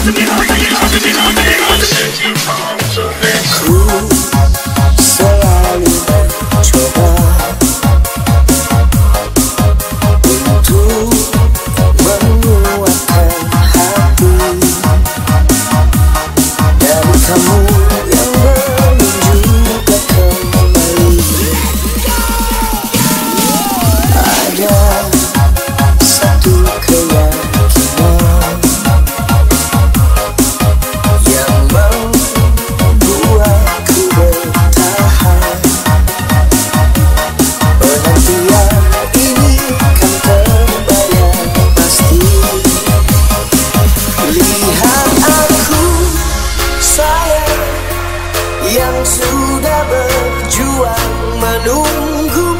霞が yang sudah berjuang menunggumu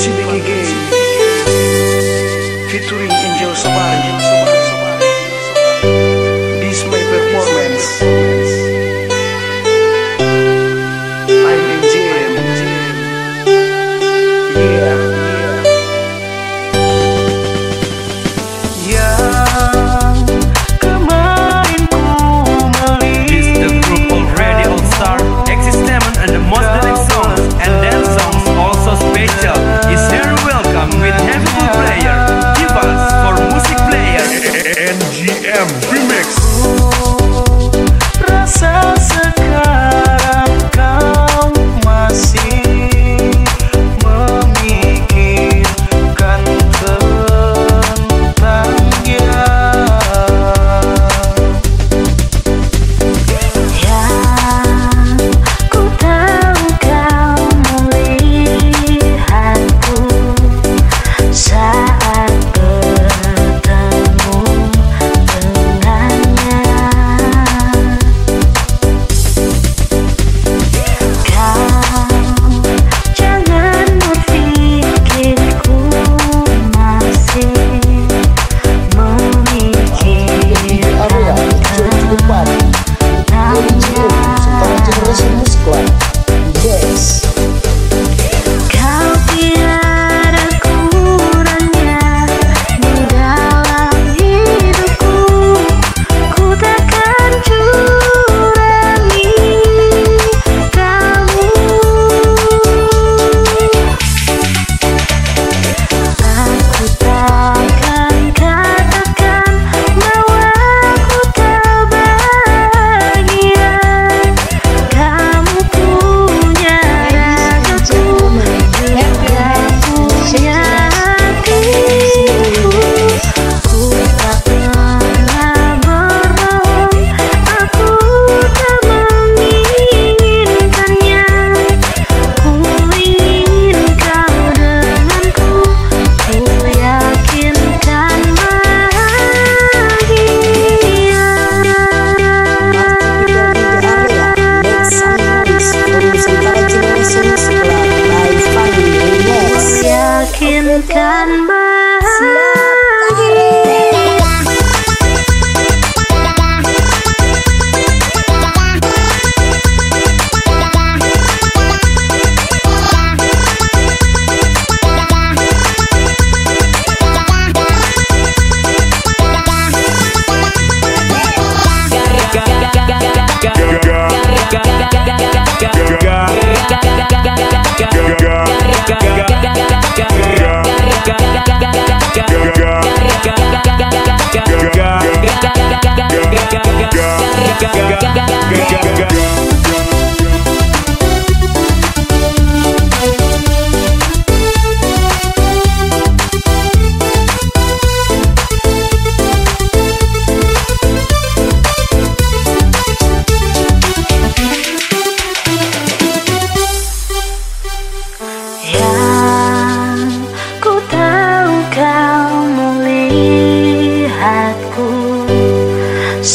Sibing Again featuring Angel Sabari.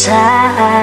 Gaga